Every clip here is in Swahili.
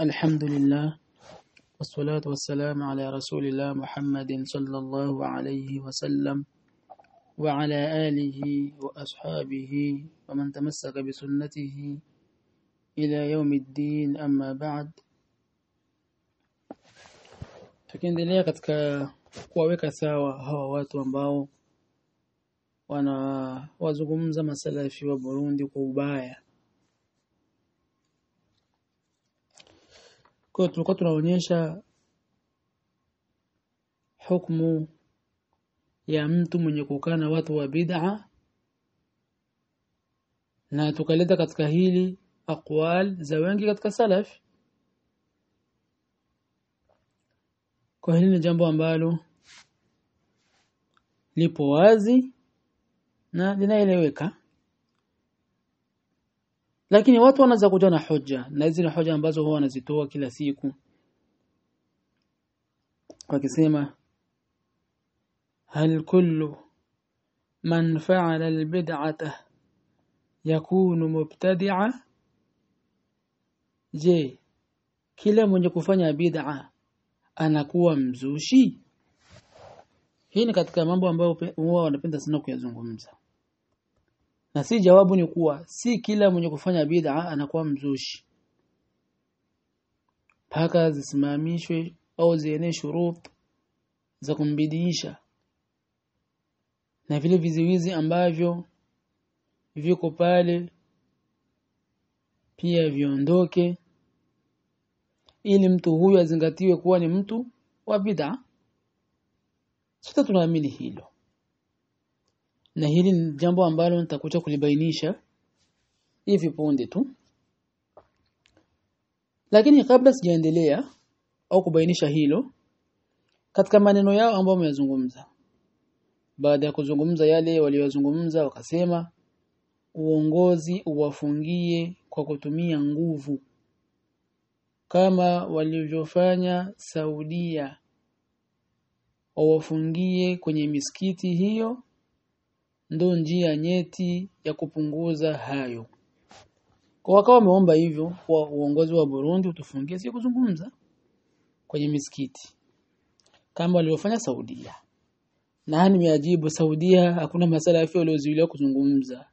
الحمد لله والصلاة والسلام على رسول الله محمد صلى الله عليه وسلم وعلى آله وأصحابه ومن تمسك بسنته إلى يوم الدين. أما بعد tukiendelea katika kuwaweka sawa hawa watu ambao wana wazungumza masalafi wa Burundi kwa ubaya. Kwa tulikuwa tunaonyesha hukumu ya mtu mwenye kukaa na watu wa bid'a. Na tukaleta katika hili aqwal za wengi katika salaf. Kwa hili ni jambo ambalo lipo wazi na linaeleweka lakini watu wanaanza kuja na hoja na zile hoja ambazo huwa wanazitoa kila siku. Wakisema hal kullu man fa'ala albid'ata yakunu mubtadi'a? Je kila mwenye kufanya bid'a anakuwa mzushi? Hii ni katika mambo ambayo huwa wanapenda sana kuyazungumza na si jawabu ni kuwa si kila mwenye kufanya bid'a anakuwa mzushi. Paka zisimamishwe au zienee shurut za kumbidiisha. Na vile viziwizi ambavyo viko pale pia viondoke ili mtu huyu azingatiwe kuwa ni mtu wa bid'a. Sote tunaamini hilo na hili ni jambo ambalo nitakuja kulibainisha hivi punde tu. Lakini kabla sijaendelea au kubainisha hilo katika maneno yao ambayo wameyazungumza baada ya kuzungumza yale waliyozungumza wakasema uongozi uwafungie kwa kutumia nguvu kama walivyofanya Saudia. Wawafungie kwenye misikiti hiyo ndo njia nyeti ya kupunguza hayo. Kwa wakawa wameomba hivyo kwa uongozi wa Burundi utufungie si kuzungumza kwenye misikiti. Kama walivyofanya Saudia. Na nimeajibu Saudia hakuna masalafi waliozuiliwa kuzungumza.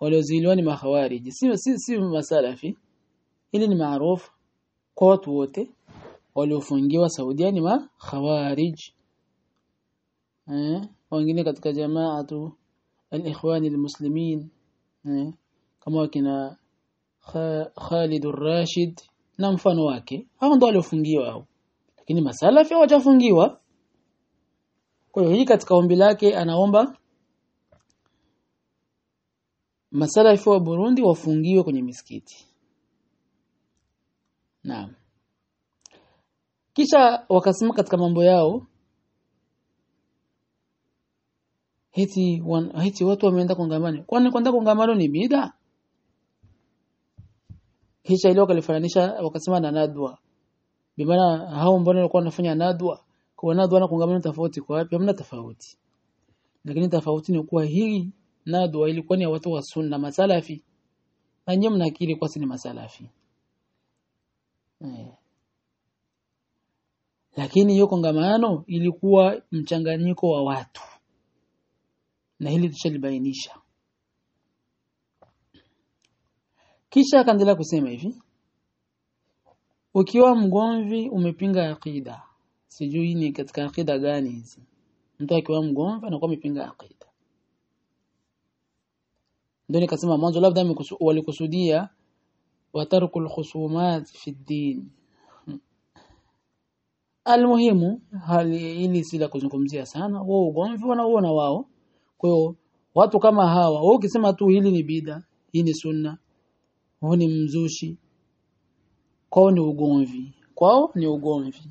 Waliozuiliwa ni mahawariji si si, si masalafi ili ni maarufu kwa watu wote. Waliofungiwa Saudia ni mahawariji. eh wengine katika jamaatu al-ikhwan al-muslimin كما kama wakina Khalid al-Rashid na mfano wake hao ndio waliofungiwa hao lakini masalafi hawajafungiwa kwa hiyo hii katika ombi lake anaomba masalafi wa Burundi wafungiwe kwenye misikiti Naam. Kisha wakasema katika mambo yao hiti wan, heti watu wameenda kongamano. Kwani kwenda kongamano ni bida? Kisha ile wakalifananisha wakasema na nadwa. Bimaana hao mbona walikuwa wanafanya nadwa? Kwa nadwa na kongamano tofauti kwa wapi? Hamna tofauti. Lakini tofauti ni kuwa hii nadwa ilikuwa ni ya watu wa sunna masalafi. Na nyinyi mnakiri kwa si masalafi. Eh. Lakini hiyo kongamano ilikuwa mchanganyiko wa watu na hili tushalibainisha. Kisha akaendelea kusema hivi, ukiwa mgomvi umepinga aqida. Sijui ni katika aqida gani hizi. Mtu akiwa mgomvi anakuwa amepinga aqida. Ndio nikasema mwanzo, labda walikusudia watarku alkhusumat fi ddin. Almuhimu, hali hili si la kuzungumzia sana. Wao ugomvi wanaona wao kwa hiyo watu kama hawa wao ukisema tu hili ni bida hii ni sunna huu ni mzushi kwao ni ugomvi. Kwao ni ugomvi.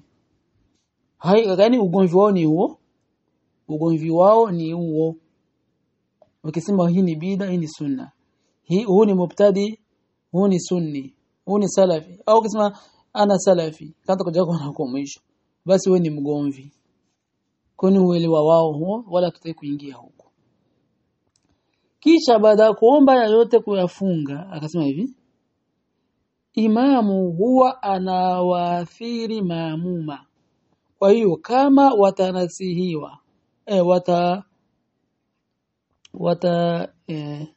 Hai gani ugomvi wao ni huo? Ugomvi wao ni huo. Ukisema hii ni bida hii ni sunna. Hii huu ni mubtadi huu ni sunni huu ni salafi. Au ukisema ana salafi kanta kuja kwa mwisho. Basi wewe ni mgomvi. Kwani uelewa wao huo wala tutaki kuingia huko kisha baada ya kuomba yote kuyafunga akasema hivi imamu huwa anawaathiri maamuma. Kwa hiyo kama watanasihiwa e, wata wata e,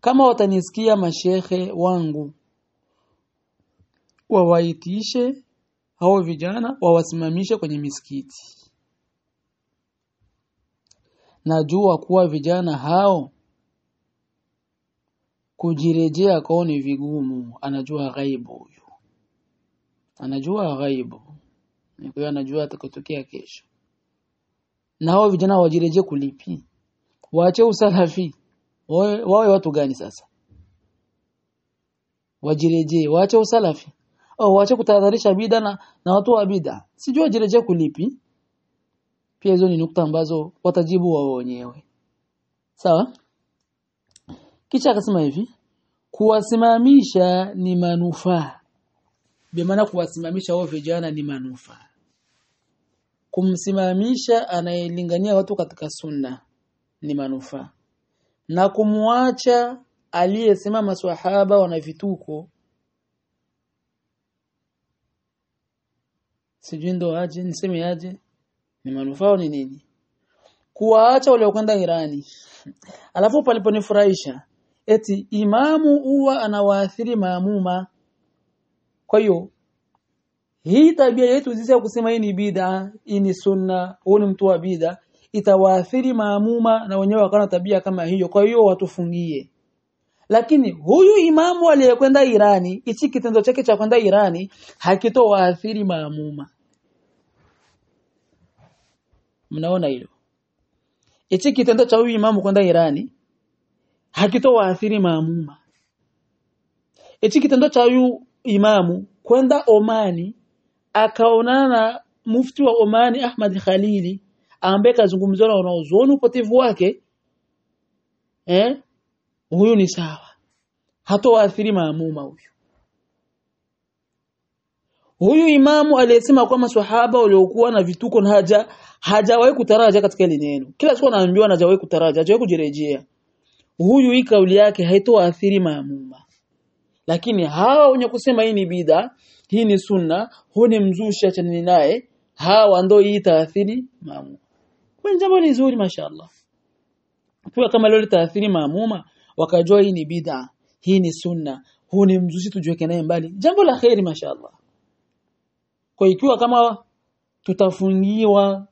kama watanisikia mashehe wangu wawaitishe hao vijana wawasimamishe kwenye misikiti najua kuwa vijana hao kujirejea kwao ni vigumu. Anajua ghaibu huyu. Anajua ghaibu. Kwa anajua atakotokea kesho. Na hao vijana wajirejee kulipi? Waache usalafi. Wawe, watu gani sasa? Wajirejee. Waache usalafi. Au waache kutahadharisha bida na, na watu wa bida. Sijui wajirejee kulipi pia hizo ni nukta ambazo watajibu wao wenyewe. Sawa? Kisha akasema hivi kuwasimamisha ni manufaa. Maana kuwasimamisha wao vijana ni manufaa. Kumsimamisha anayelingania watu katika sunna ni manufaa. Na kumwacha aliyesema maswahaba wana vituko sijui ndo aje niseme aje ni manufaa ni nini? Kuwaacha waliokwenda Irani. Alafu paliponifurahisha eti imamu huwa anawaathiri maamuma. Kwa hiyo hii tabia yetu sisi ya kusema hii ni bid'a hii ni sunna huu ni mtu wa bid'a itawaathiri maamuma na wenyewe wakana tabia kama hiyo. Kwa hiyo watufungie. Lakini huyu imamu aliyekwenda Irani ichi kitendo chake cha kwenda Irani hakitowaathiri maamuma mnaona hilo? Hichi kitendo cha huyu imamu kwenda Irani hakitowaathiri maamuma. Hichi kitendo cha huyu imamu kwenda Omani akaonana na mufti wa Omani Ahmad Khalili ambaye kazungumzwa na wanaozuoni upotevu wake eh? Huyu ni sawa. Hatowaathiri maamuma huyu. Huyu imamu aliyesema kwa maswahaba waliokuwa na vituko na haja hajawahi kutaraja katika ile neno kila siku anaambiwa hajawahi kutaraja hajawahi kujirejea. Huyu hii kauli yake haitoathiri maamuma lakini hawa wenye kusema hii ni bid'a hii ni sunna huu ni mzushi achani naye hawa ndio hii taathiri maamuma kwa jambo ni zuri mashaallah kwa kama leo taathiri maamuma wakajua hii ni bid'a hii ni sunna huu ni mzushi tujiweke naye mbali. Jambo la khairi mashaallah kwa ikiwa kama tutafungiwa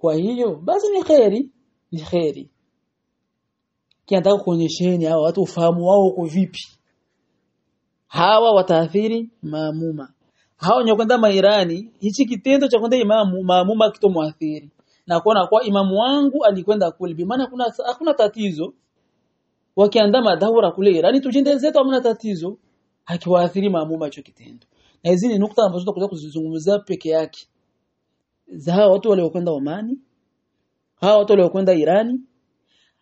kwa hiyo basi ni khairi ni khairi kinataka kuonyesheni hawa watu ufahamu wao uko vipi. Hawa wataathiri maamuma. Hawa wenye kwenda mairani hichi kitendo cha kwenda imamu maamuma kitomwathiri na kuona kwa imamu wangu alikwenda kule bi maana kuna hakuna tatizo. Wakiandama madhaura kule Irani tujinde zetu hamna tatizo. Hakiwaathiri maamuma hicho kitendo. Na hizi ni nukta ambazo tutakuja kuzizungumzia peke yake za hawa watu waliokwenda Omani hawa watu waliokwenda Irani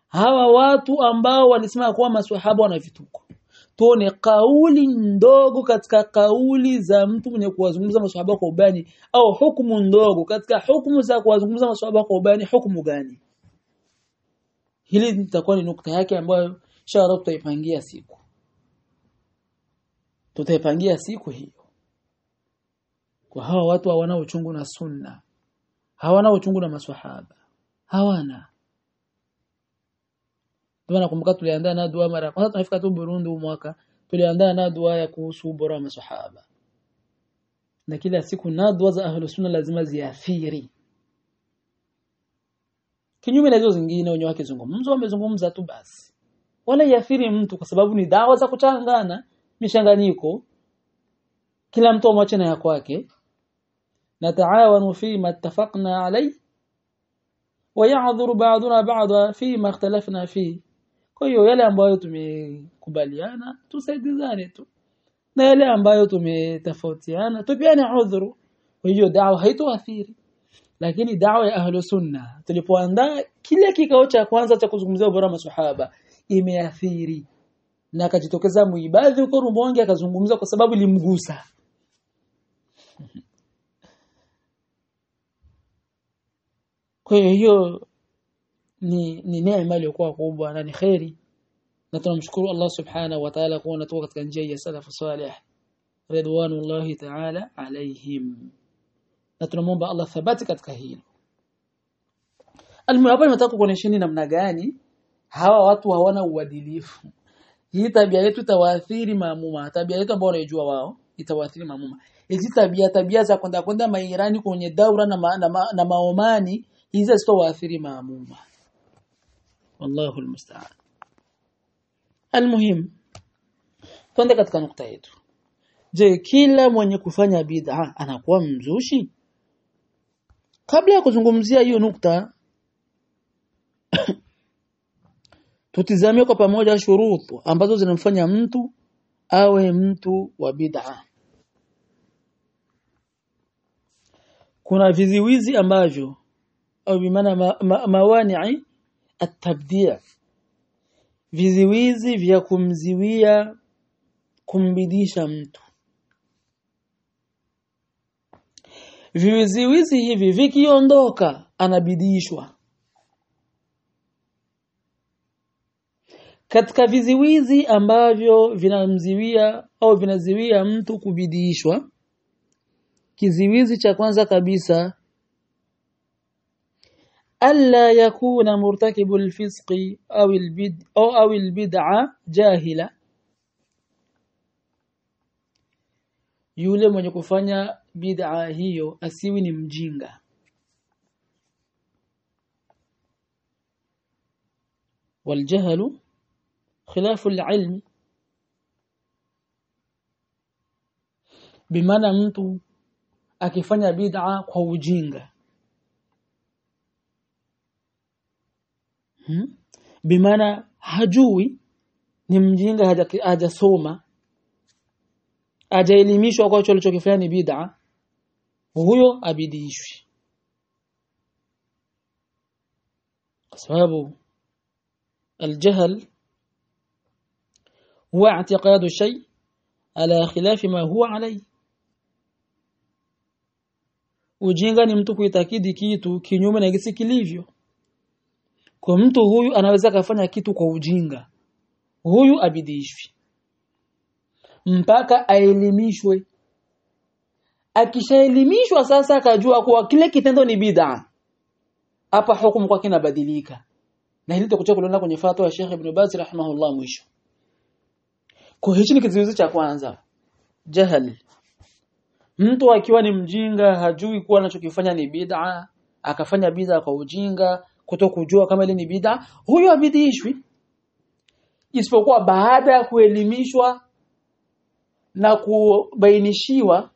hawa watu ambao walisema kuwa maswahaba wana vituko. Tuone kauli ndogo katika kauli za mtu mwenye kuwazungumza maswahaba kwa ubani au hukumu ndogo katika hukumu za kuwazungumza maswahaba kwa ubani hukumu gani? Hili litakuwa ni nukta yake ambayo inshallah tutaipangia siku. Tutaipangia siku hiyo. Kwa hawa watu hawana uchungu na sunna hawana uchungu na maswahaba. Hawana. Ndio nakumbuka tuliandaa na dua mara kwanza tunafika tu Burundi mwaka tuliandaa na dua ya kuhusu ubora wa maswahaba. Na kila siku na dua za ahlus sunna lazima ziathiri kinyume na hizo zingine wenye wake zungumzo wamezungumza tu basi. Wala yafiri mtu kwa sababu ni dawa za kuchangana mishanganyiko. Kila mtu amwache na ya kwake نتعاون فيما اتفقنا عليه ويعذر بعضنا بعضا فيما اختلفنا فيه kwa hiyo yale ambayo tumekubaliana tusaidizane tu na yale ambayo tumetofautiana tupiane udhuru kwa hiyo dawa haitoathiri lakini dawa ya ahlu sunna tulipoandaa kile kikao cha kwanza cha kuzungumzia ubora wa maswahaba imeathiri na akajitokeza muibadhi huko Rumonge akazungumza kwa sababu ilimgusa Kwa hiyo hiyo ni ni neema iliyokuwa kubwa na ni kheri. Na tunamshukuru Allah subhanahu wa ta'ala kuwa natoka katika njia ya salafu salih ridwanullahi ta'ala alaihim na tunamwomba Allah thabati katika hilo. Almuhabba hapa nataka kuonesheni namna gani hawa watu hawana uadilifu. Hii tabia yetu itawaathiri maamuma tabia yetu ambayo wanaijua wao itawaathiri maamuma hizi tabia tabia za kwenda kwenda mairani kwenye daura na, ma, na, ma, na maomani hizi waathiri maamuma wallahu almusta'an. Almuhim. Twende katika nukta yetu. Je kila mwenye kufanya bid'a anakuwa mzushi? Kabla ya kuzungumzia hiyo nukta tutizamie kwa pamoja shurutu ambazo zinamfanya mtu awe mtu wa bid'a. Kuna viziwizi ambavyo au bimaana ma, ma, mawani'i at-tabdi' viziwizi vya kumziwia kumbidisha mtu. Viziwizi hivi vikiondoka anabidishwa. Katika viziwizi ambavyo vinamziwia au vinaziwia mtu kubidishwa kiziwizi cha kwanza kabisa ألا يكون مرتكب الفسق أو البدع أو, أو البدعة جاهلا. يولي من يكفانا بدعة هي أسيوين مجينغا والجهل خلاف العلم. بمعنى mtu akifanya bid'a kwa ujinga hmm? bimaana hajui ni mjinga hajasoma hajaelimishwa kwa hicho alichokifanya ni bid'a huyo abidishwi kwa sababu الجهل هو اعتقاد الشيء على خلاف ما هو عليه ujinga ni mtu kuitakidi kitu kinyume na gisi kilivyo kwa mtu huyu anaweza kafanya kitu kwa ujinga. Huyu abidishwi. Mpaka aelimishwe. Akishaelimishwa sasa akajua kuwa kile kitendo ni bid'a. Hapa hukumu kwake inabadilika. Na hili tutakuja kuliona kwenye fatwa ya Sheikh Ibn Baz rahimahullah mwisho. Kwa hichi ni kizuizi cha kwanza. Jahal. Mtu akiwa ni mjinga hajui kuwa anachokifanya ni bid'a akafanya bid'a kwa ujinga kutokujua kama ile ni bid'a huyo abidishwi isipokuwa baada ya kuelimishwa na kubainishiwa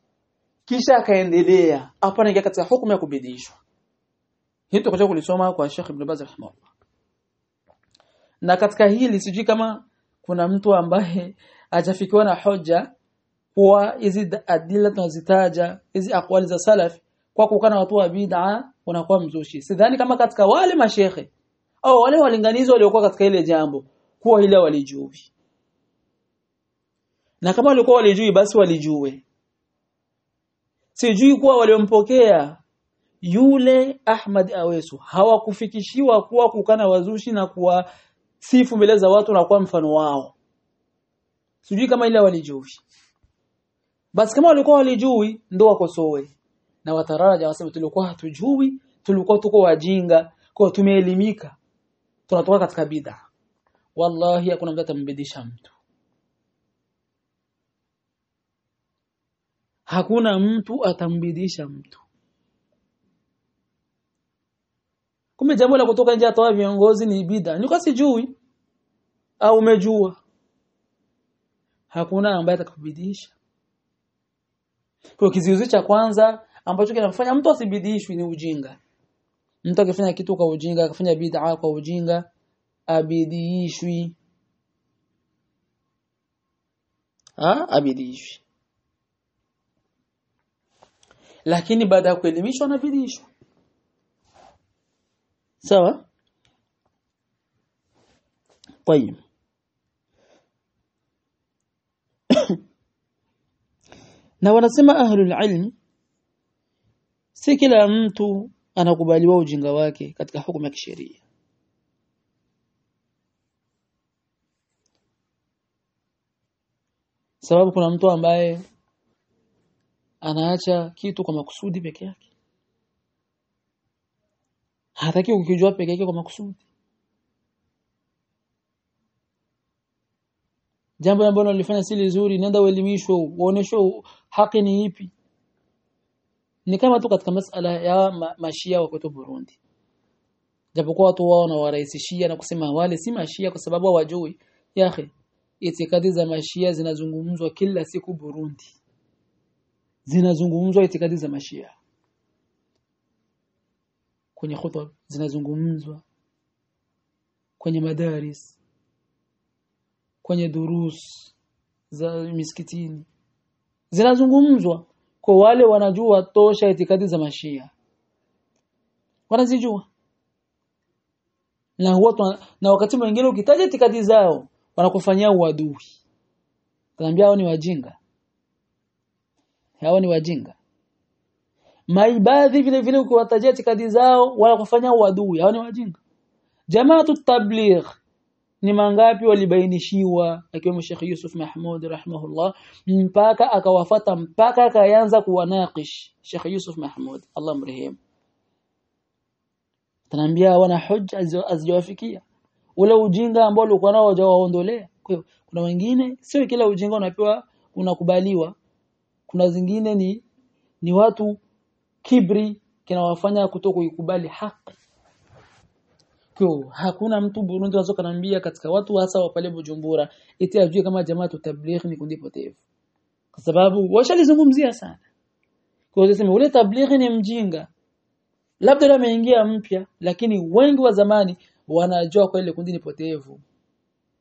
kisha akaendelea hapo anaingia katika hukumu ya kubidishwa. Hii tutakuja kulisoma kwa Sheikh Ibn Baz rahimahullah. Na katika hili sijui kama kuna mtu ambaye ajafikiwa na hoja kuwa hizi adila tunazitaja hizi akwali za salaf kwa kukana watu wa bid'a unakuwa mzushi. Sidhani kama katika wale mashehe au wale walinganizi waliokuwa katika ile jambo kuwa ile walijui. Na kama walikuwa walijui basi walijue. Sijui kuwa waliompokea yule Ahmad Awesu. Hawakufikishiwa kuwa kukana wazushi na kuwa sifu mbele za watu na kuwa mfano wao. Sijui kama ile walijui. Basi kama walikuwa walijui ndo wakosoe na wataraja waseme tulikuwa hatujui tulikuwa tuko wajinga kwa tumeelimika tunatoka katika bid'a. Wallahi hakuna mtu atambidisha mtu. Hakuna mtu atambidisha mtu. Kumbe jambo la kutoka nje atoa viongozi ni bid'a. Nilikuwa sijui. Au umejua? Hakuna ambaye atakubidisha. Kwa kizuizi cha kwanza ambacho kinamfanya mtu asibidishwi ni ujinga mtu akifanya kitu kwa ujinga akafanya bid'a kwa ujinga abidishwi ha abidishwi lakini baada ya kuelimishwa anabidishwa sawa طيب na wanasema ahlul ilm si kila mtu anakubaliwa ujinga wake katika hukumu ya kisheria. Sababu kuna mtu ambaye anaacha kitu kwa makusudi peke yake. Hataki kukijua peke yake kwa makusudi. Jambo ambalo ulifanya si lizuri nenda uelimishwe uoneshwe haki ni ipi ni kama tu katika masala ya ma mashia wa kwetu Burundi. Japokuwa watu wao na warahisishia na kusema wale si mashia kwa sababu hawajui. Yahe itikadi za mashia zinazungumzwa kila siku Burundi. Zinazungumzwa itikadi za mashia. Kwenye khutba zinazungumzwa. Kwenye madaris. Kwenye durus za miskitini. Zinazungumzwa kwa wale wanajua tosha itikadi za mashia. Wanazijua. Na huwa na wakati mwingine ukitaja itikadi zao wanakufanyia uadui. Tunaambia hao ni wajinga. Hao ni wajinga. Maibadhi vile vile ukiwatajia itikadi zao wanakufanyia uadui. Hao ni wajinga. Jamaatu tabligh ni mangapi walibainishiwa akiwemo Sheikh Yusuf Mahmud rahimahullah mpaka akawafata mpaka akaanza kuwanakish Sheikh Yusuf Mahmud. Allah mrehemu. Tunaambia wana hujja azijawafikia ule ujinga ambao ulikuwa nao hiyo kuna wengine sio kila ujinga unapewa unakubaliwa. Kuna zingine ni ni watu kibri kinawafanya kutokuikubali haki kwa hakuna mtu Burundi anaweza kanambia katika watu hasa wa pale Bujumbura eti ajue kama jamaa tabligh ni kundi potevu. Kwa sababu washalizungumzia sana. Kwa hiyo sema ule tabligh ni mjinga. Labda leo ameingia mpya lakini wengi wa zamani wanajua kwa ile kundi ni potevu.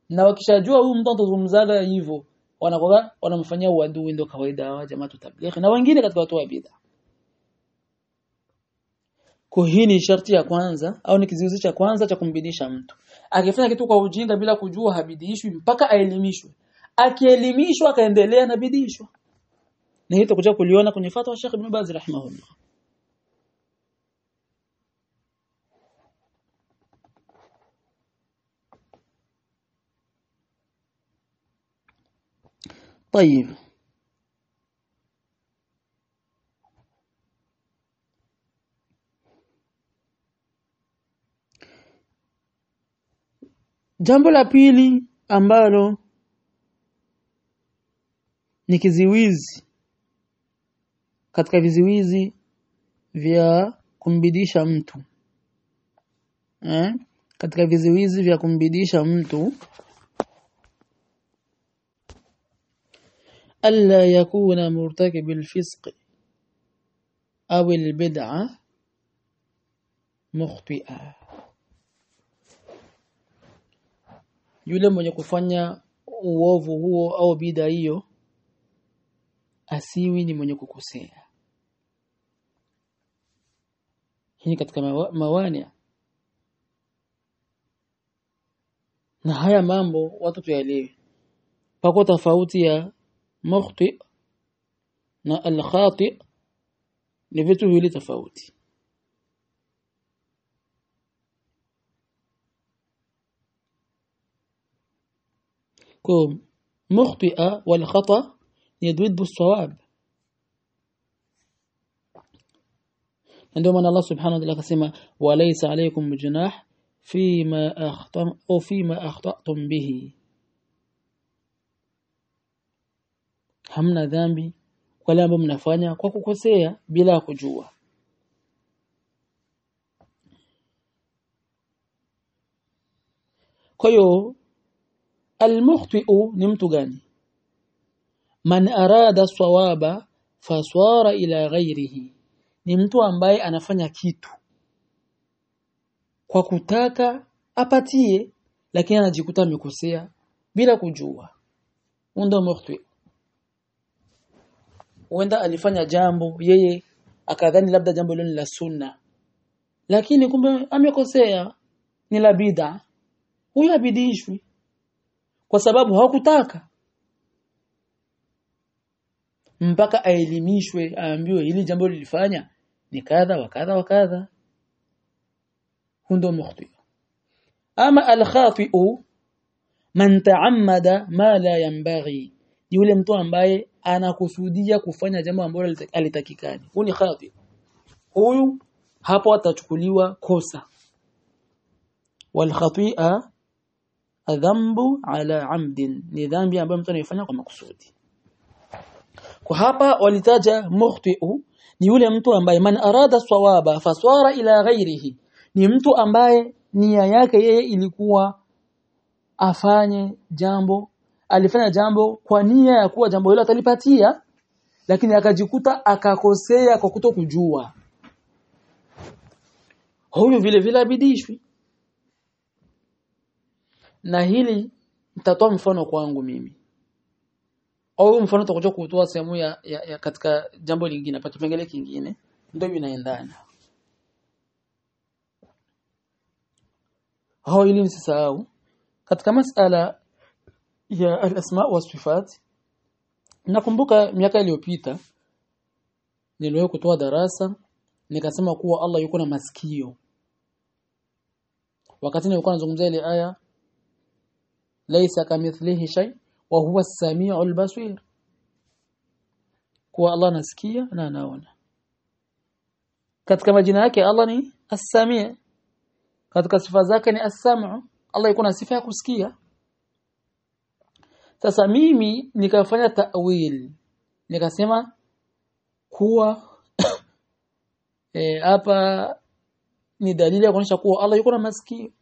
Na wakishajua huyu mtu atazungumzaga hivyo wanakuwa wanamfanyia uadui ndio kawaida wa jamaa tabligh na wengine katika watu wa bid'a kwa hii ni sharti ya kwanza au ni kizuizi cha kwanza cha kumbidisha mtu akifanya kitu kwa ujinga bila kujua habidishwi mpaka aelimishwe akielimishwa akaendelea na bidishwa na hii tutakuja kuliona kwenye fatwa Sheikh Ibn Baz rahimahullah طيب Jambo la pili ambalo ni kiziwizi katika viziwizi vya kumbidisha mtu eh? katika viziwizi vya kumbidisha mtu alla yakuna murtakib alfisq au albid'a mukhti'a yule mwenye kufanya uovu huo au bidha hiyo asiwi ni mwenye kukosea. Hii katika mawa, mawani. Na haya mambo watu tuyaelewe pako tofauti ya mukhti na al-khati ni vitu viwili tofauti كوم مخطئة والخطأ يدود بالصواب. عندما الله سبحانه وتعالى قسمه وليس عليكم جناح فيما أخطأ أو فيما أخطأتم به. همنا ذنبي ولا بمنا فانيا كوكوسيا بلا كجوا كيو almukhti'u ni mtu gani? Man arada sawaba faswara ila ghairihi. Ni mtu ambaye anafanya kitu kwa kutaka apatie lakini anajikuta amekosea bila kujua. Unda mukhti huenda alifanya jambo yeye akadhani labda jambo hilo ni la sunna. Lakini kumbe amekosea ni la bid'a. Huyo abidishwi kwa sababu hawakutaka. Mpaka aelimishwe aambiwe hili jambo lilifanya ni kadha wa kadha wa kadha. Hundo mukhti. Ama al-khati'u man ta'ammada ma la yanbaghi. Yule mtu ambaye anakusudia kufanya jambo ambalo alitakikani. Huyu ni khati huyu hapo atachukuliwa kosa. Wal khati'a adhambu ala amdin. Ni dhambi ambayo mtu anaifanya kwa makusudi. Kwa hapa walitaja muhtiu ni yule mtu ambaye man arada sawaba faswara ila ghairihi. Ni mtu ambaye nia yake yeye ilikuwa afanye jambo alifanya jambo kwa nia ya kuwa jambo hilo atalipatia lakini akajikuta akakosea kwa kutokujua. Huyu vile vile abidishwi na hili nitatoa mfano kwangu mimi. Au mfano tutakuja kutoa sehemu ya, ya, ya katika jambo lingine pa kipengele kingine ndio inaendana hao ili msisahau katika masala ya al-asma wa sifat nakumbuka miaka iliyopita niliwahi kutoa darasa nikasema kuwa Allah yuko na masikio. Wakati nilikuwa nazungumzia ile aya laysa kamithlihi shay wa huwa as-sami'ul basir kuwa Allah anasikia na anaona katika majina yake Allah ni as-sami' katika sifa zake ni as-sam'u. Allah yuko na sifa ya kusikia. Sasa mimi nikafanya ta'wil. Nikasema kuwa hapa e, ni dalili ya kuonyesha kuwa Allah yuko na masikio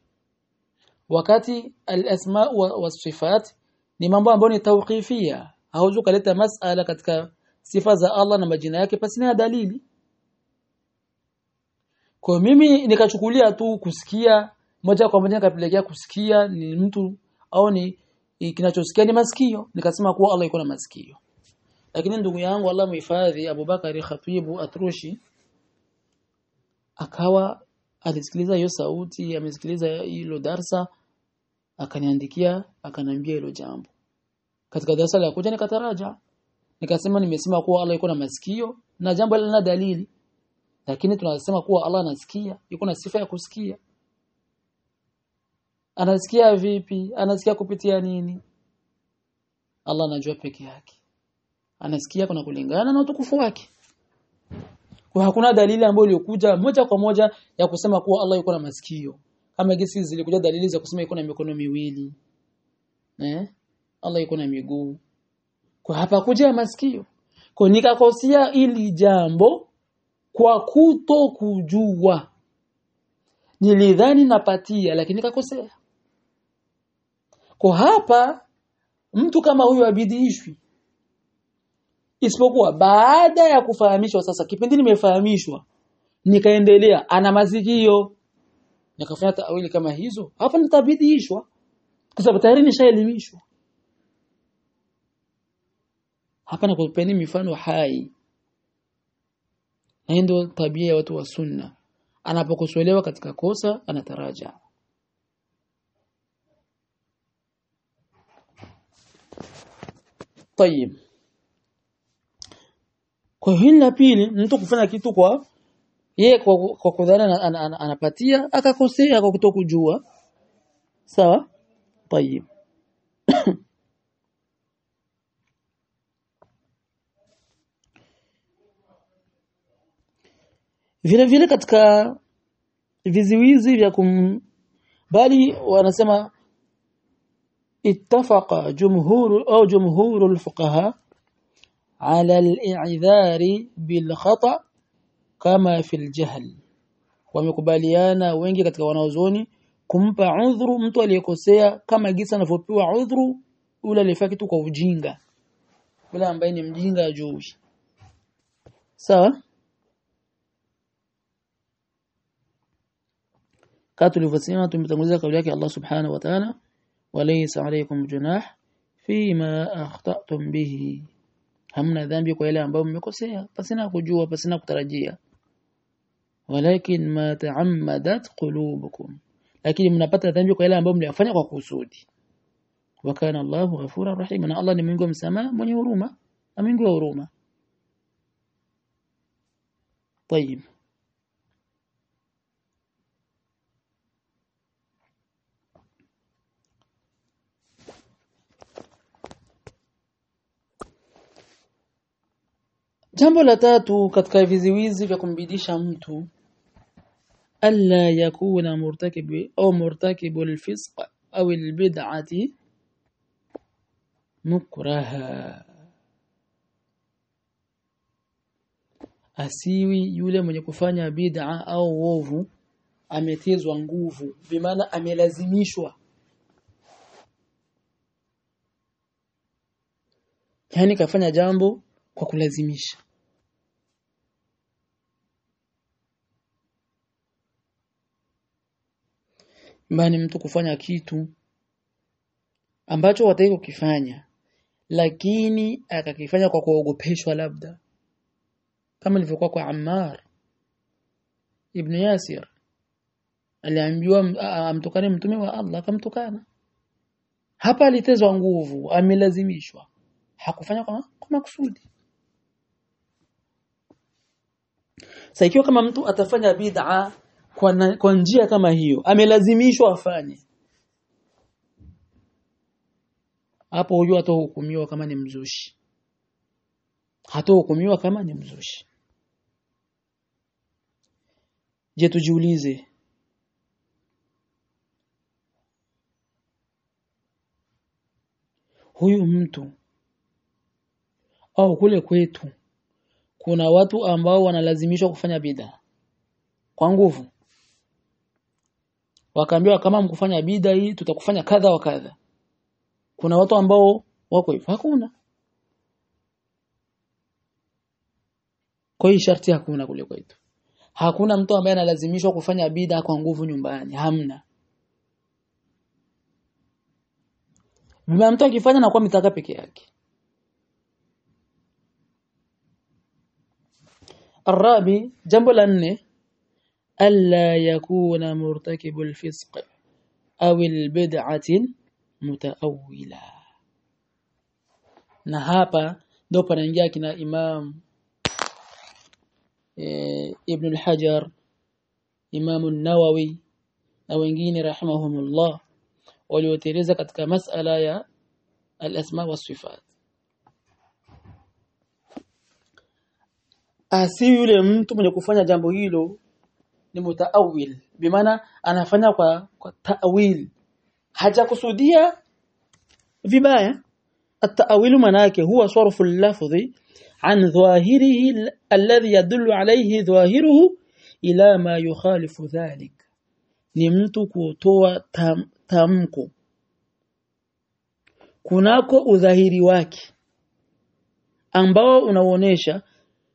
wakati al-asma wa, sifat ni mambo ambayo ni tawqifia. Hauzu kaleta masala katika sifa za Allah na majina yake pasi na dalili. Kwa mimi nikachukulia tu kusikia moja kwa moja nikapelekea kusikia ni mtu au ni kinachosikia ni masikio. Nikasema kuwa Allah yuko na masikio. Lakini ndugu yangu Allah muhifadhi Abubakar Khatibu Atrushi akawa alisikiliza hiyo sauti amesikiliza hilo darsa akaniandikia akaniambia hilo jambo. Katika darasa la kuja nikataraja. Nikasema nimesema kuwa Allah yuko na masikio na jambo lina dalili. Lakini tunasema kuwa Allah anasikia yuko na sifa ya kusikia. Anasikia vipi? Anasikia kupitia nini? Allah anajua peke yake. Anasikia kuna kulingana na utukufu wake. Kwa hakuna dalili ambayo iliyokuja moja kwa moja ya kusema kuwa Allah yuko na masikio kama gesi zilikuja dalili za kusema iko na mikono miwili. Eh? Allah iko na miguu. Kwa hapa kuja masikio. Kwa nikakosea ili jambo kwa kuto kujua nilidhani napatia lakini nikakosea. Kwa hapa mtu kama huyu abidishwi isipokuwa baada ya kufahamishwa sasa kipindi nimefahamishwa nikaendelea ana masikio nikafanya taawili kama hizo hapa nitabidishwa kwa sababu tayari nishaelimishwa hapa nakupeni mifano hai na ndio tabia ya watu wa sunna anapokosolewa katika kosa anataraja طيب kwa hili la pili mtu kufanya kitu kwa ye kwa, kwa kudhana an, an, anapatia akakosea kwa kutokujua sawa tayeb vile vile katika viziwizi vya kum bali wanasema اتفق جمهور أو جمهور الفقهاء على الاعذار بالخطأ kama fi al-jahl wamekubaliana wengi katika wanaozoni kumpa udhuru mtu aliyekosea kama gisa anavyopewa udhuru ule alifanya kitu kwa ujinga yule ambaye ni mjinga ajui sawa kama tulivyosema tumetanguliza kauli yake Allah subhanahu wa ta'ala walaysa alaykum junah fima akhtatum bihi hamna dhambi kwa yale ambayo mmekosea pasina kujua pasina kutarajia walakin ma ta'ammadat qulubukum lakini mnapata dhambi kwa yale ambayo mliyafanya kwa kusudi wa kana Allahu ghafurur rahim na Allah ni Mungu msamaha mwenye huruma na Mungu wa huruma طيب jambo la tatu katika viziwizi vya kumbidisha mtu alla يكون مرتكب او مرتكب الفسق au البدعه mukraha asiwi yule mwenye kufanya bid'a au uovu ametezwa nguvu bimaana amelazimishwa. Yani kafanya jambo kwa kulazimisha mbani mtu kufanya kitu ambacho wataki kukifanya lakini akakifanya kwa kuogopeshwa labda. Kama ilivyokuwa kwa Ammar ibn Yasir aliambiwa amtukane mtume wa Allah akamtukana. Hapa alitezwa nguvu amelazimishwa. Hakufanya kwa, kwa makusudi. Sasa ikiwa kama mtu atafanya bid'a kwa, na, kwa njia kama hiyo amelazimishwa afanye. Hapo huyo atahukumiwa kama ni mzushi. Hatahukumiwa kama ni mzushi. Je tujiulize. Huyu mtu au kule kwetu kuna watu ambao wanalazimishwa kufanya bidhaa kwa nguvu wakaambiwa kama mkufanya bid'a hii tutakufanya kadha wa kadha. Kuna watu ambao wako hivyo. Hakuna. Koi sharti hakuna kule kwetu. Hakuna mtu ambaye analazimishwa kufanya bid'a kwa nguvu nyumbani. Hamna. Mimi mtu akifanya na kwa mitaka peke yake. Arabi jambo la nne ألا يكون مرتكب الفسق أو البدعة متأولة na hapa ndo panaingia kina Imam e, Ibn al-Hajar Imam an-Nawawi na wengine rahimahumullah walioteleza katika masala ya al-asma wa sifat asi yule mtu mwenye kufanya jambo hilo ni mutaawil bimaana anafanya kwa kwa ta'wil hajakusudia vibaya التأويل مناك هو صرف اللفظ عن ظاهره الذي يدل عليه ظاهره إلى ما يخالف ذلك ni mtu kutoa tam, tamko kunako udhahiri wake ambao unaonesha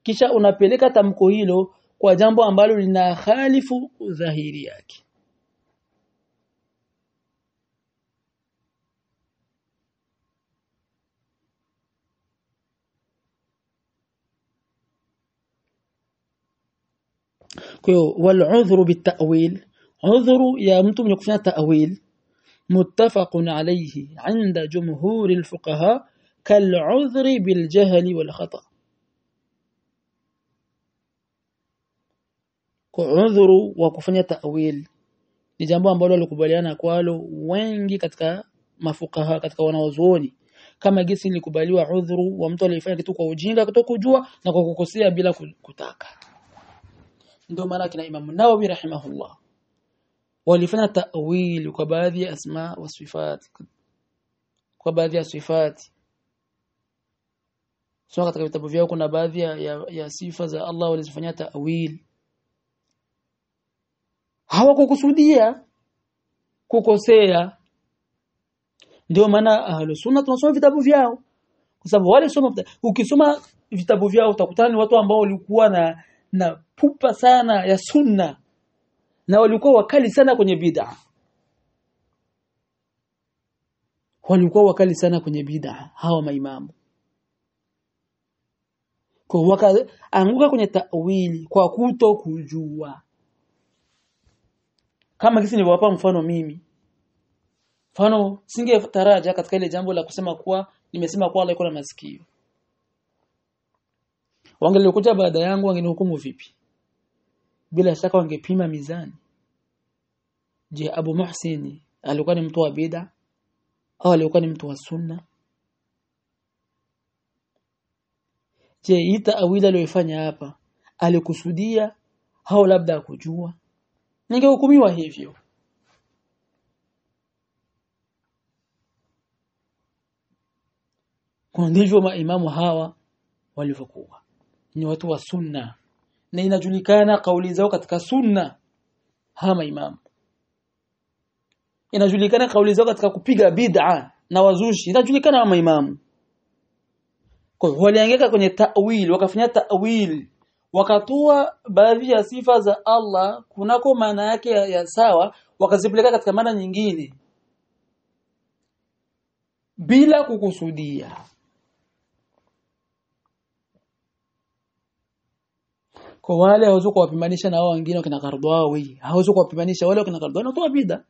kisha unapeleka tamko hilo kwa jambo ambalo lina khalifu udhahiri yake kwa hiyo wal'udhru bitawil udhuru ya mtu mwenye kufanya ta'wil muttafaqun alayhi 'inda jumhuri alfuqaha kal'udhri walkhata kwa udhuru wa kufanya ta'wil ni jambo ambalo walikubaliana kwalo wengi katika mafukaha katika wanaozuoni. Kama gisi likubaliwa udhuru wa mtu aliyefanya kitu kwa ujinga kutokujua na kwa kukosea bila kutaka. Ndio maana kina Imam Nawawi rahimahullah walifanya ta'wil kwa baadhi ya asma wa sifat kwa baadhi ya sifati sio katika vitabu vyao kuna baadhi ya, ya, ya sifa za Allah walizofanyia ta'wil hawakukusudia. Kukosea. Ndio maana ahlus sunna tunasoma vitabu vyao. Kwa sababu wale soma ukisoma vitabu vyao utakutana ni watu ambao walikuwa na na pupa sana ya sunna. Na walikuwa wakali sana kwenye bid'a. Walikuwa wakali sana kwenye bid'a hawa maimamu. Kwa wakaanguka kwenye tawili kwa kuto kujua kama kisi nilivyowapa mfano mimi. Mfano singetaraja katika ile jambo la kusema kuwa nimesema kuwa Allah iko na masikio. Wangelikuja baada yangu wangenihukumu vipi? Bila shaka wangepima mizani. Je Abu Muhsin alikuwa ni mtu wa bid'a? Au alikuwa ni mtu wa sunna? Je hii taawili aliyofanya hapa alikusudia au labda akujua ningehukumiwa hivyo. Kwa ndivyo maimamu hawa walivyokuwa. Ni watu wa sunna. Na inajulikana kauli zao katika sunna hawa maimamu. Inajulikana kauli zao katika kupiga bid'a na wazushi. Inajulikana hawa maimamu. Kwa waliangeka kwenye ta'wil wakafanya ta'wil wakatoa baadhi ya sifa za Allah kunako maana yake ya, ya sawa wakazipeleka katika maana nyingine. Bila kukusudia. Kwa wale hawezi kuwapimanisha na wao wengine wakina Kardwawi hawezi kuwapimanisha wale wakina Kardwawi wanatoa bid'a.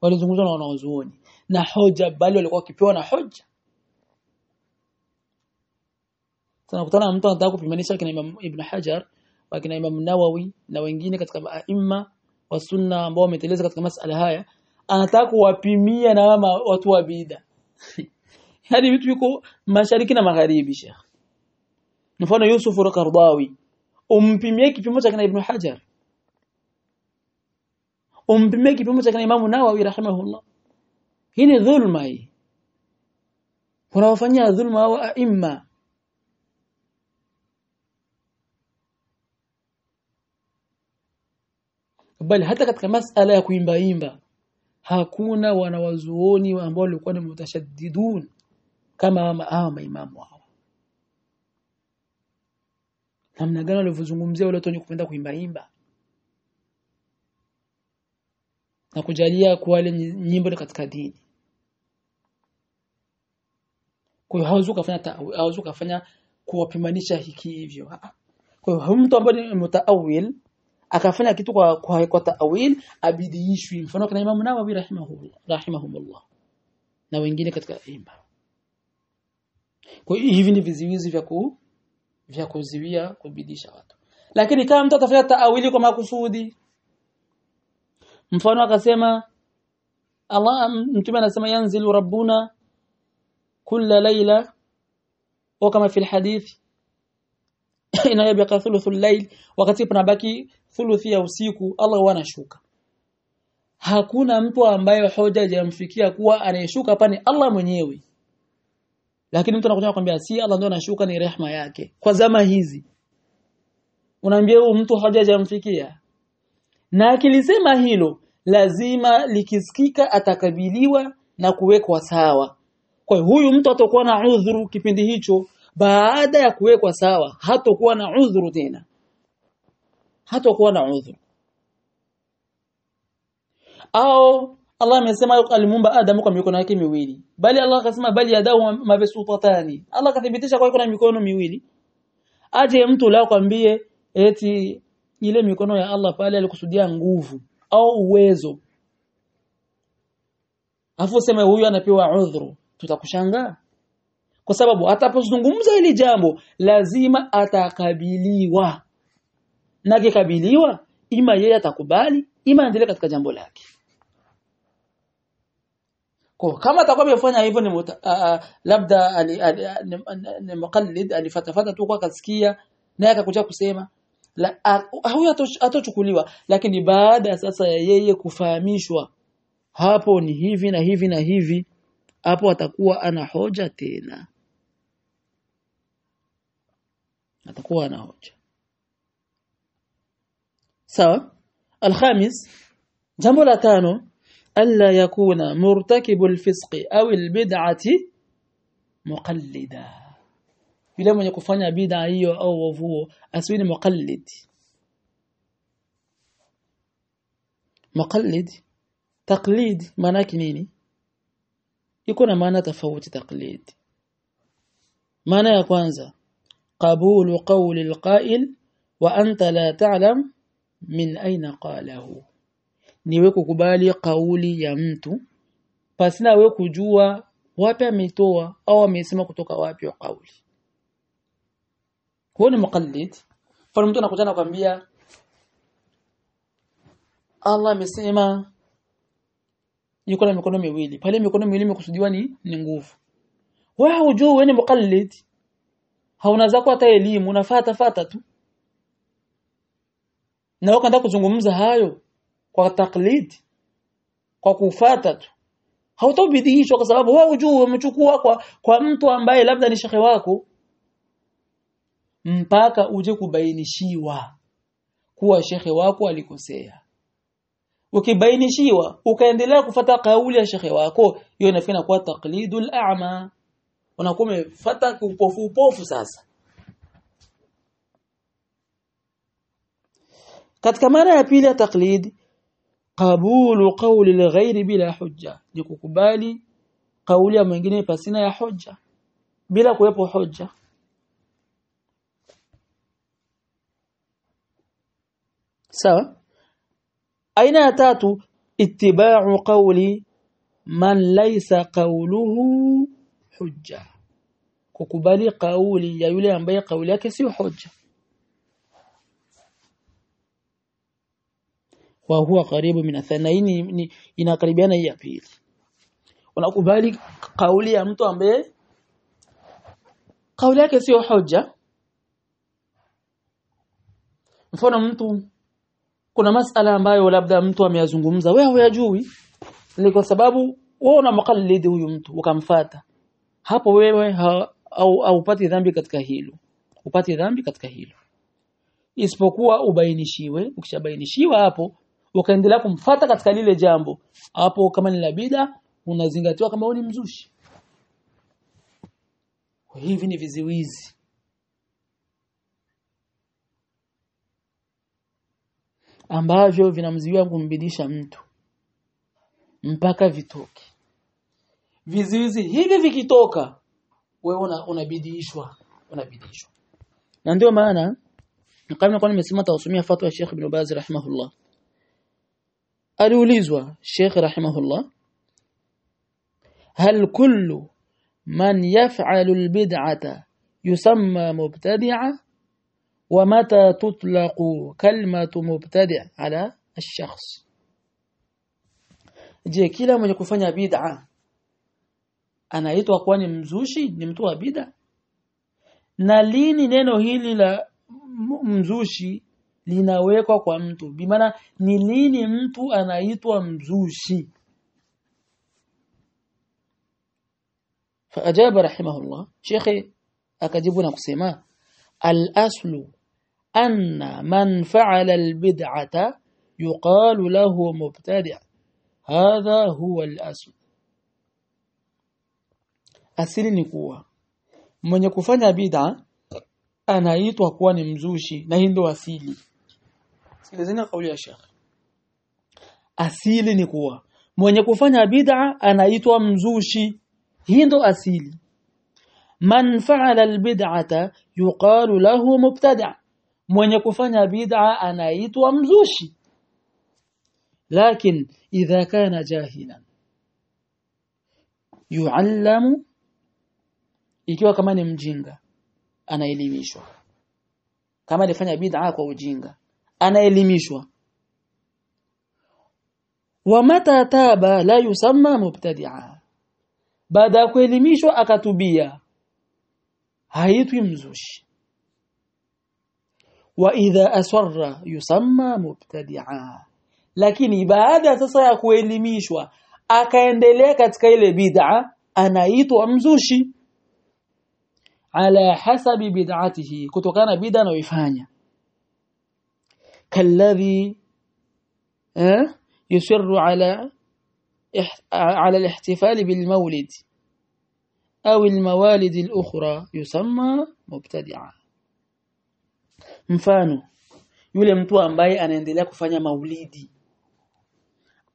Walizungumza na wanaozuoni na hoja bali walikuwa wakipewa na hoja tunakutana na mtu anataka kupimanisha kina Imam Ibn Hajar wakina Imam Nawawi na wengine katika aima wa sunna ambao wameteleza katika masala haya anataka kuwapimia na wama watu wa bid'a hadi vitu viko mashariki na magharibi shekh mfano Yusuf al-Qardawi umpimie kipimo cha kina Ibn Hajar umpimie kipimo cha kina Imam Nawawi rahimahullah hii ni dhulma hii wanawafanyia dhulma au aima bali hata katika masala ya kuimba imba hakuna wanawazuoni ambao walikuwa ni mutashaddidun kama hawa maimamu hawa namna gani walivyozungumzia wale watu wenye kupenda kuimba imba? Na kujalia kuwale nyimbo katika dini. Kwa hiyo hawezi kufanya hawezi kufanya kuwapimanisha hiki hivyo. Kwa hiyo mtu ambaye ni mutaawil akafanya kitu kwa kwa, kwa ta'wil abidiishwi mfano kana Imam Nawawi rahimahullah rahimahumullah. Na wengine katika imba. Kwa hiyo hivi ni viziwizi vya ku vya kuziwia kubidisha watu. Lakini kama mtu atafanya taawili kwa makusudi. Mfano akasema Allah mtume anasema yanzilu rabbuna kulla laila au kama fi alhadith inayobaka thuluthul layl wakati panabaki thuluthi ya usiku Allah huwa anashuka. Hakuna mtu ambaye hoja jamfikia kuwa anayeshuka hapa ni Allah mwenyewe. Lakini mtu anakuja kwambia si Allah ndio anashuka ni rehma yake. Kwa zama hizi unaambia huyu mtu hoja jamfikia na akilisema hilo lazima likisikika atakabiliwa na kuwekwa sawa. Kwa huyu mtu atakuwa na udhuru kipindi hicho baada ya kuwekwa sawa hatakuwa na udhuru tena. Hatakuwa na udhuru. Au Allah amesema alimuumba Adamu kwa mikono yake miwili. Bali Allah akasema bali yadahu mabsutatani Allah kathibitisha kwa kuna mikono miwili. Aje mtu leo kwambie eti ile mikono ya Allah pale alikusudia nguvu au uwezo. Afu sema huyu anapewa udhuru tutakushangaa kwa sababu atapozungumza hili jambo lazima atakabiliwa. Na akikabiliwa ima yeye atakubali ima aendelee katika jambo lake. Kwa kama atakuwa amefanya hivyo ni labda ni, muqallid alifatafata tu kwa kasikia naye akakuja kusema huyo atochukuliwa lakini baada sasa ya yeye kufahamishwa hapo ni hivi na hivi na hivi hapo atakuwa ana hoja tena atakuwa ana hoja. Sawa? Alkhamis jambo la tano alla yakuna murtakibu alfisqi au albid'ati muqallida. Yule mwenye kufanya bid'a hiyo au wavuo asiwe muqallid. Muqallid taqlid maana nini? Iko na maana tofauti taqlid. Maana ya kwanza qabulu qawli alqa'il wa anta la ta'lam min aina qalahu niwe kukubali kauli ya mtu. Pasina we kujua wapi ametoa au amesema kutoka wapi wa kauli. Huo ni muqallid. Fa mtu anakutana kwambia Allah amesema yuko na mikono miwili. Pale mikono miwili imekusudiwa ni ni nguvu. Wewe hujui wewe ni muqallid hauna zako hata elimu unafata fata tu. Na ukaenda kuzungumza hayo kwa taklidi kwa kufata tu. Hautobidishwa kwa sababu wewe ujue umechukua kwa kwa mtu ambaye labda ni shekhe wako mpaka uje kubainishiwa kuwa shekhe wako alikosea. Ukibainishiwa ukaendelea kufata kauli ya shekhe wako hiyo inafika kuwa taqlidul a'ma unakuwa umefuata upofu upofu sasa. Katika mara ya pili ya taklid qabulu qawli lghairi bila hujja ni kukubali kauli ya mwingine pasina ya hoja bila kuwepo hoja sawa? Aina ya tatu ittiba'u qawli man laysa qawluhu hujja kukubali kauli ya yule ambaye kauli yake sio hujja. Wa huwa karibu min athanaini inakaribiana ya pili. Unakubali kauli ya mtu ambaye kauli yake sio hoja mfano mtu kuna masala ambayo labda mtu ameyazungumza wewe huyajui ni kwa sababu wewe unamqallidi huyu mtu ukamfata hapo wewe ha, au au upati dhambi katika hilo. Upati dhambi katika hilo. Isipokuwa ubainishiwe. Ukishabainishiwa hapo ukaendelea kumfata katika lile jambo hapo kama ni labida unazingatiwa kama ni mzushi. Kwa hivi ni viziwizi. Ambavyo vinamziwia kumbidisha mtu. Mpaka vitoke viziwizi hivi vikitoka wewe una, unabidishwa unabidishwa na ndio maana kama kwa nimesema tawasumia fatwa ya Sheikh Ibn Baz rahimahullah aliulizwa Sheikh rahimahullah هل كل من يفعل البدعة يسمى مبتدعا ومتى تطلق كلمة مبتدع على الشخص je kila mwenye kufanya bid'a anaitwa kuwa ni mzushi ni mtu wa bid'a na lini neno hili la mzushi linawekwa kwa mtu bimaana ni lini mtu anaitwa mzushi فأجاب رحمه الله شيخي أكجبنا قسيما الأصل أن من فعل البدعة يقال له مبتدع هذا هو الأصل asili ni kuwa. Mwenye kufanya bid'a anaitwa kuwa ni mzushi na hii ndio asili. Sikilizeni kauli ya Sheikh. Asili ni kuwa. Mwenye kufanya bid'a anaitwa mzushi. Hii ndo asili. Man fa'ala albid'ata yuqalu lahu mubtada' mwenye kufanya bid'a anaitwa mzushi. Lakin idha kana jahilan yu'allamu ikiwa kama ni mjinga anaelimishwa. Kama alifanya bid'a kwa ujinga anaelimishwa. Wa mata taba la yusamma mubtadi'a. Baada ya kuelimishwa akatubia. Haitwi mzushi. Wa idha asarra yusamma mubtadi'a. Lakini baada sasa ya kuelimishwa akaendelea katika ile bid'a anaitwa mzushi ala hasabi bid'atihi kutokana bid'a anayoifanya kalladhi eh yusirru ala على الاحتفال بالمولد أو الموالد الأخرى يسمى مبتدعا mfano yule mtu ambaye anaendelea kufanya maulidi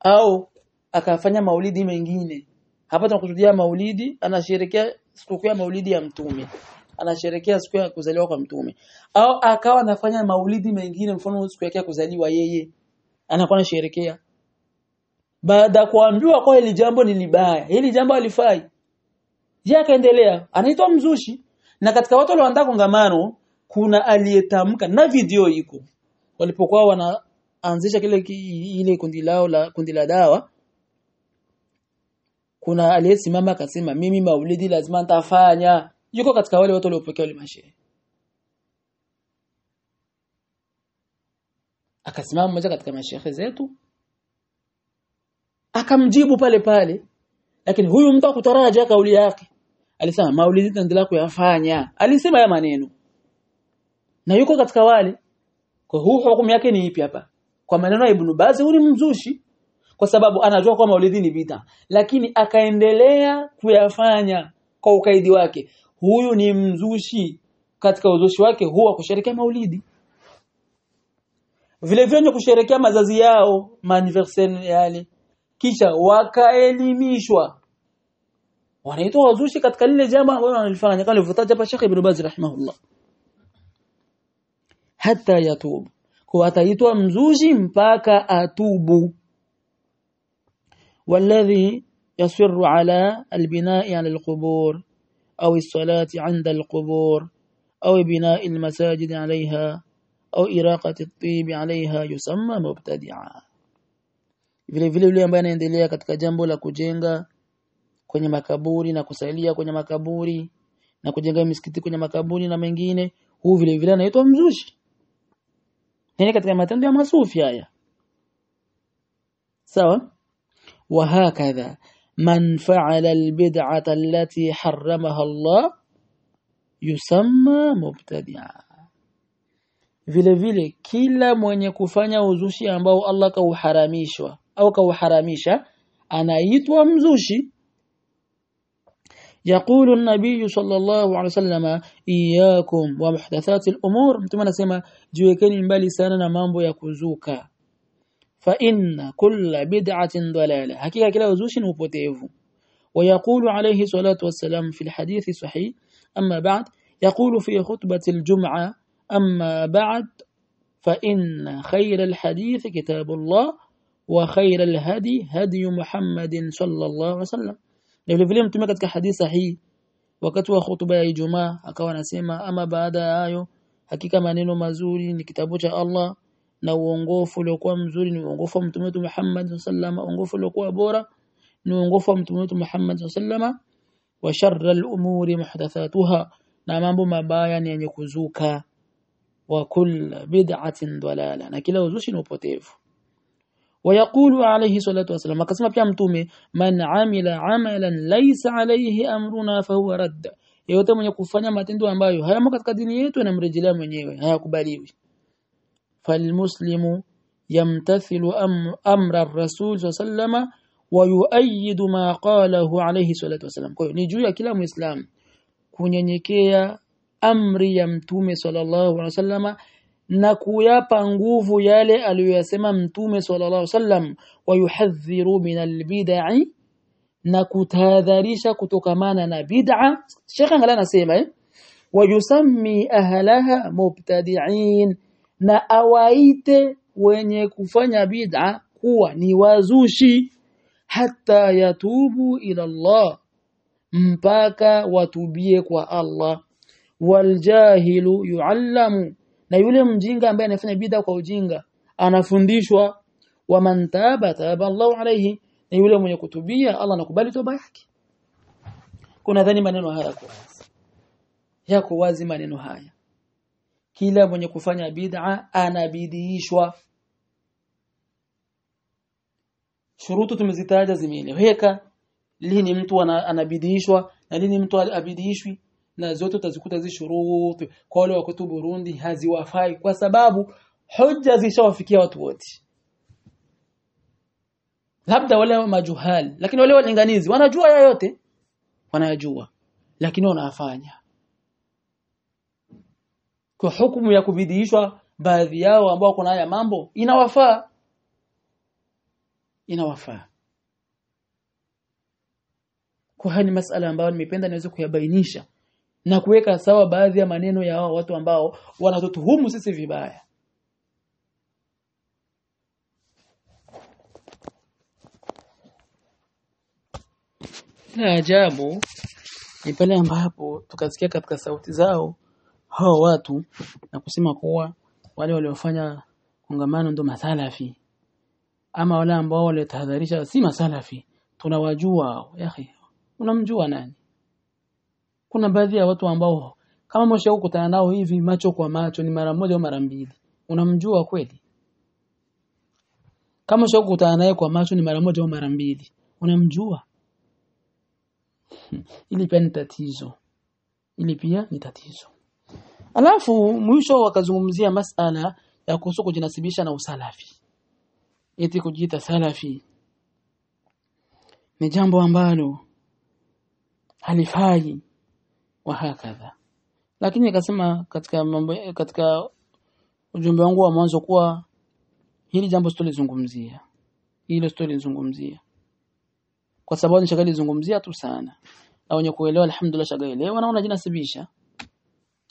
au akafanya maulidi mengine hapa tunakusudia maulidi anasherekea siku ya maulidi ya mtume. Anasherekea siku ya kuzaliwa kwa mtume. Au akawa anafanya maulidi mengine mfano siku yake ya kuzaliwa yeye. Anakuwa anasherekea. Baada kuambiwa kwa hili jambo ni libaya hili jambo alifai yeye akaendelea. Anaitwa mzushi. Na katika watu walioandaa kongamano kuna aliyetamka na video iko. Walipokuwa wanaanzisha kile ile kundi lao la kundi la dawa kuna aliyesimama akasema mimi maulidi lazima nitafanya. Yuko katika wale watu waliopokea wale mashehe. Akasimama mmoja katika mashehe zetu akamjibu pale pale. Lakini huyu mtu akutaraja kauli yake. Alisema maulidi tunaendelea kuyafanya. Alisema ya maneno. Na yuko katika wale. Kwa huu hukumu yake ni ipi hapa? Kwa maneno ya Ibn Baz huyu ni mzushi kwa sababu anajua kwamba maulidi ni bid'a lakini akaendelea kuyafanya kwa ukaidi wake. Huyu ni mzushi katika uzushi wake huwa kusherekea maulidi. Vile vile kusherekea mazazi yao anniversaire yale. Kisha wakaelimishwa. Wanaitwa wazushi katika lile jambo ambalo wanalifanya. Kama alivyotaja hapa Sheikh Ibn Baz rahimahullah. Hata yatubu. Kwa ataitwa mzushi mpaka atubu والذي يصر على البناء على القبور أو الصلاة عند القبور أو بناء المساجد عليها أو إراقة الطيب عليها يسمى مبتدعا vile vile yule ambaye anaendelea katika jambo la kujenga kwenye makaburi na kusalia kwenye makaburi na kujenga misikiti kwenye makaburi na mengine huu vile vile anaitwa mzushi yani katika matendo ya masufi haya sawa وهكذا من فعل البدعة التي حرمها الله يسمى مبتدعا vile vile kila mwenye kufanya uzushi ambao Allah kauharamishwa au kauharamisha anaitwa mzushi يقول النبي صلى الله عليه وسلم إياكم ومحدثات الأمور mtume anasema jiwekeni mbali sana na mambo ya kuzuka فإن كل بدعة ضلالة. حقيقة كلا وزوش وبوتيف. ويقول عليه الصلاة والسلام في الحديث الصحيح أما بعد يقول في خطبة الجمعة أما بعد فإن خير الحديث كتاب الله وخير الهدي هدي محمد صلى الله عليه وسلم. hadithi sahihi wakati wa hutuba ya Ijumaa akawa anasema ama baada ya hayo hakika maneno mazuri ni kitabu cha Allah na uongofu uliokuwa mzuri ni uongofu wa mtume wetu Muhammad sallallahu uongofu uliokuwa bora ni uongofu wa mtume wetu Muhammad sallallahu wa sharra al-umuri muhdathatuha na mambo mabaya ni yenye kuzuka wa kull bid'atin dalala na kila uzushi ni upotevu ويقول عليه الصلاة والسلام akasema pia mtume man amila amalan laysa alayhi amruna fahuwa radd yote mwenye kufanya matendo ambayo hayamo katika dini yetu anamrejelea mwenyewe hayakubaliwi فالمسلم يمتثل أم أمر الرسول صلى الله عليه وسلم ويؤيد ما قاله عليه الصلاة والسلام kwa ni juu ya kila muislam kunyenyekea amri ya mtume sallallahu alaihi wasallama na kuyapa nguvu yale aliyoyasema mtume sallallahu alaihi wasallam wayuhadhiru min albid'i na kutahadharisha kutokamana na bid'a Sheikh angalia anasema eh wayusammi ahlaha mubtadi'in na awaite wenye kufanya bid'a kuwa ni wazushi hata yatubu ila Allah mpaka watubie kwa Allah. Waljahilu yuallamu na yule mjinga ambaye anafanya bid'a kwa ujinga anafundishwa wa man taba taba Allah alayhi na yule mwenye kutubia Allah anakubali toba yake. Kuna dhani maneno haya wazi. Yako wazi maneno haya kila mwenye kufanya bid'a anabidiishwa shurutu tumezitaja zimeeleweka lini mtu anabidiishwa na lini mtu abidiishwi na zote utazikuta hizi shurutu. Kwa wale wa kwetu Burundi haziwafai kwa sababu hujja zishawafikia watu wote. Labda wale majuhali lakini wale walinganizi wanajua yote wanayajua lakini wanafanya kwa hukumu ya kubidiishwa baadhi yao ambao kuna haya mambo inawafaa. Inawafaa. Kwa haya ni masala ambayo nimependa niweze kuyabainisha na kuweka sawa baadhi ya maneno ya hao watu ambao wanatutuhumu sisi vibaya. Na ajabu ni pale ambapo tukasikia katika sauti zao hao watu na kusema kuwa wale waliofanya kongamano ndo masalafi. Ama wale ambao walitahadharisha si masalafi. Tunawajua yahi unamjua nani? Kuna baadhi ya watu ambao kama mwisho kukutana nao hivi macho kwa macho ni mara moja au mara mbili. Unamjua kweli? Kama mwisho kukutana naye kwa macho ni mara moja au mara mbili. Unamjua? Ili pia ni tatizo. Ili pia ni tatizo alafu mwisho wakazungumzia masala ya kuhusu kujinasibisha na usalafi. Eti kujiita salafi ni jambo ambalo halifai wa hakadha. Lakini akasema katika mambo katika ujumbe wangu wa mwanzo kuwa hili jambo sitolizungumzia. Hilo sitolizungumzia. Kwa sababu nishakalizungumzia tu sana. Na wenye kuelewa alhamdulillah shagaelewa na wanajinasibisha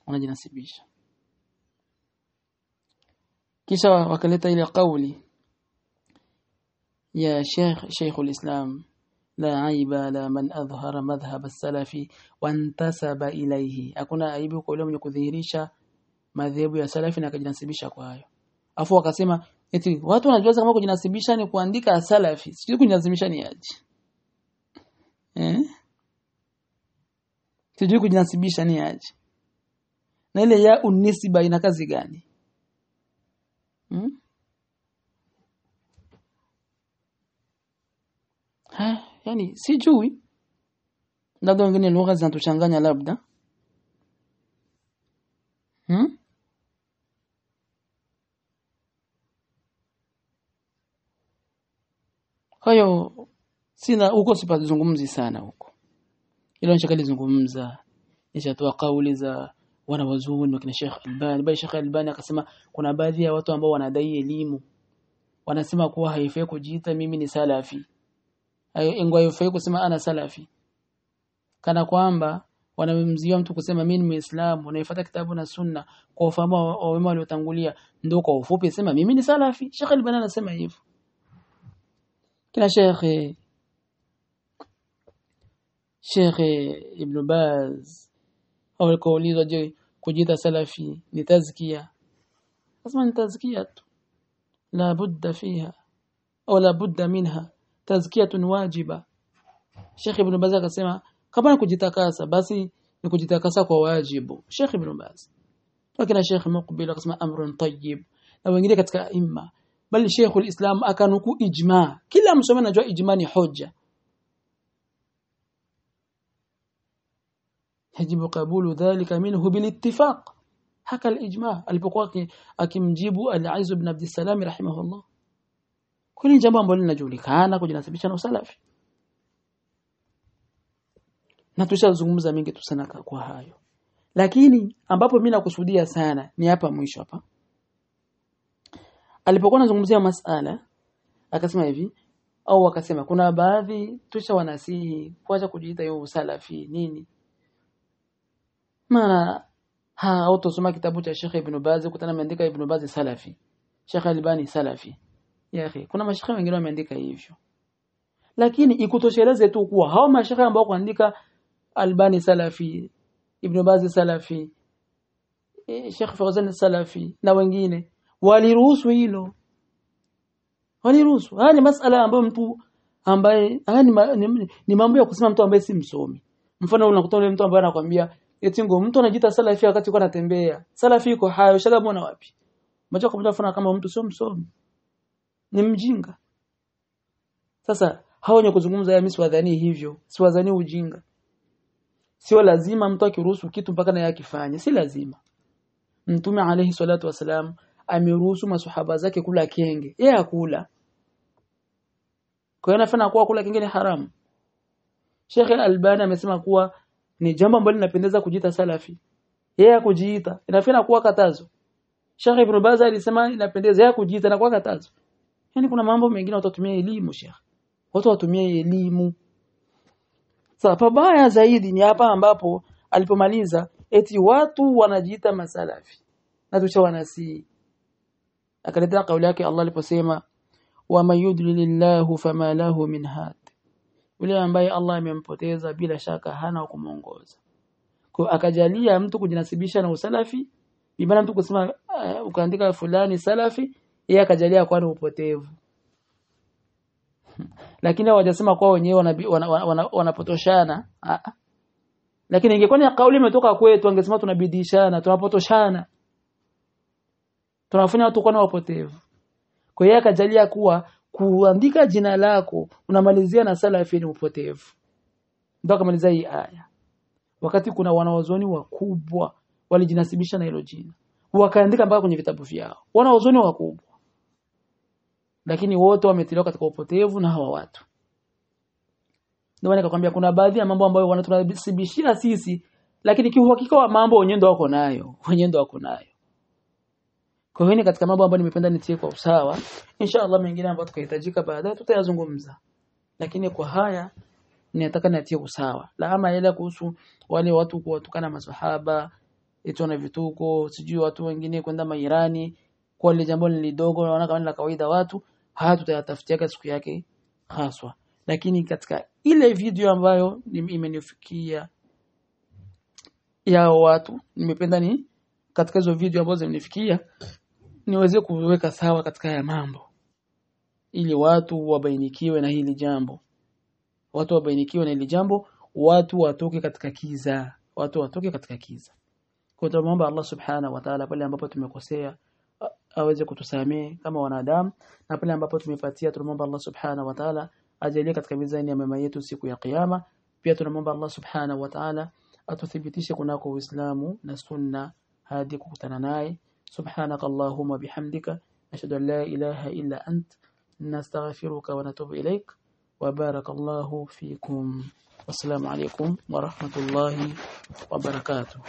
wanajinasibisha kisha wakaleta ile kauli ya Sheikh Sheikhul Islam la aiba la man adhhara madhhab as-salafi wantasaba ilayhi. Hakuna aibu kwa yule mwenye kudhihirisha madhehebu ya salafi na akajinasibisha kwayo afu wakasema eti watu wanajua kama kujinasibisha ni kuandika salafi. Sijui kujinasibisha ni aje. Eh? Sijui kujinasibisha ni aje na ile ya unisiba ina kazi gani hmm? ha yani sijui labda wengine lugha zinatuchanganya labda hmm? kwa sina huko sipazungumzi sana huko ilo nishakalizungumza nishatoa kauli za wanawazuoni wakina Sheikh Albani. Bali Sheikh Albani akasema kuna baadhi ya watu ambao wanadai elimu. Wanasema kuwa haifai kujiita mimi ni salafi. Ingawa haifai kusema ana salafi. Kana kwamba wanamzuia mtu kusema mimi ni Muislamu naifuata kitabu na sunna kwa ufahamu wa wema waliotangulia ndio kwa ufupi sema mimi ni salafi. Sheikh Albani anasema hivyo. Kila Sheikh Sheikh Ibn Baz au alikoulizwa je kujiita salafi ni tazkia? Lazima ni tazkia tu. La budda fiha au la budda minha. Tazkiyatun wajiba. Sheikh Ibn Baz akasema kama ni kujitakasa basi ni kujitakasa kwa wajibu. Sheikh Ibn Baz. Lakini Sheikh Muqbil akasema amrun tayyib. Na wengine katika imma. Bali Sheikh ulislam akanuku ijma. Kila msomi anajua ijma ni hoja yajibu qabulu dhalika minhu bilittifaq haka alijma alipokuwa akimjibu al-Aiz ibn Abd salam rahimahullah. Kuni jambo ambalo linajulikana kujinasibisha na usalafi. Na tushazungumza mengi tu sana kwa hayo. Lakini ambapo mimi nakusudia sana ni hapa mwisho hapa. Alipokuwa anazungumzia masala akasema hivi au akasema kuna baadhi tusha wanasihi kuacha kujiita hiyo usalafi nini maana ha utosoma kitabu cha Sheikh Ibn Baz kutana ameandika Ibn Baz salafi. Sheikh Albani salafi. Ya akhi kuna mashekhe wengine wameandika hivyo. Lakini ikutosheleze tu kuwa hao mashekhe ambao kuandika Albani salafi Ibn Baz salafi e, Sheikh Fawzan salafi na wengine waliruhusu hilo. Waliruhusu. Haya ni masala ambayo mtu ambaye haya ni, ni, ni mambo ya kusema mtu ambaye si msomi. Mfano unakuta yule mtu ambaye anakuambia eti ngo mtu anajiita salafi wakati kwa anatembea. Salafi iko hayo shagamona wapi? Macho kwa mtafuna kama mtu sio msomi. Ni mjinga. Sasa hao wenye kuzungumza mimi siwadhani hivyo. Siwadhani ujinga. Sio lazima mtu akiruhusu kitu mpaka naye akifanye. Si lazima. Mtume alayhi salatu wasalam ameruhusu masuhaba zake kula kenge. Yeye akula kwa hiyo anafanya kuwa kula kenge ni haramu. Sheikh Al-Albani amesema kuwa ni jambo ambalo linapendeza kujiita salafi. Yeye kujiita inafanya kuwa katazo. Sheikh Ibn Baz alisema inapendeza. Yeye kujiita na kuwa katazo. Yani kuna mambo mengine watu elimu Sheikh. Watu watumie elimu. Sasa pabaya zaidi ni hapa ambapo alipomaliza eti watu wanajiita masalafi na tucha wanasi akaleta kauli yake Allah aliposema wa mayudlilillahu fama lahu min had yule ambaye Allah amempoteza bila shaka hana kumuongoza. Kwa akajalia mtu kujinasibisha na usalafi ibana mtu kusema uh, ukaandika fulani salafi yeye akajalia kwa upotevu. Lakini hawajasema kwa wenyewe wanapotoshana wana, wana, wana lakini ingekuwa ni kauli imetoka kwetu angesema tunabidishana tunapotoshana. Tunafanya watu kuwa wapotevu kwa hiyo akajalia kuwa kuandika jina lako unamalizia na salafi ni upotevu. Ndio maliza hii aya. Wakati kuna wanawazoni wakubwa walijinasibisha na hilo jina. Wakaandika mpaka kwenye vitabu vyao. Wanaozoni wakubwa. Lakini wote wametiliwa katika upotevu na hawa watu. Ndio nikakwambia kuna baadhi ya mambo ambayo wanatunasibishia sisi lakini kiuhakika wa mambo wenyewe wako nayo. Wenyewe wako nayo kwa hiyo ni katika mambo ambayo nimependa nitie kwa usawa. Inshallah mengine ambayo tukahitajika baadaye tutayazungumza. Lakini kwa haya ninataka niatie usawa. La ama ile kuhusu wale watu kuwatukana maswahaba, ito na vituko sijui watu wengine kwenda mairani kwa ile jambo lidogo naona kama ni la kawaida watu haya tutayatafutia siku yake haswa. Lakini katika ile video ambayo imenifikia ya watu nimependa ni katika hizo video ambazo zimenifikia niweze kuweka sawa katika haya mambo. Ili watu wabainikiwe na hili jambo. Watu wabainikiwe na hili jambo watu watoke katika kiza. Watu watoke katika kiza. Kwa tunaomba Allah subhanahu wa ta'ala pale ambapo tumekosea aweze kutusamehe kama wanadamu na pale ambapo tumepatia tunaomba Allah subhanahu wa ta'ala ajalie katika mizani ya mema yetu siku ya kiyama pia tunaomba Allah subhanahu wa ta'ala atuthibitishe kunako Uislamu na sunna hadi kukutana naye سبحانك اللهم بحمدك نشهد أن لا إله إلا أنت نستغفرك ونتوب إليك وبارك الله فيكم. والسلام عليكم ورحمة الله وبركاته.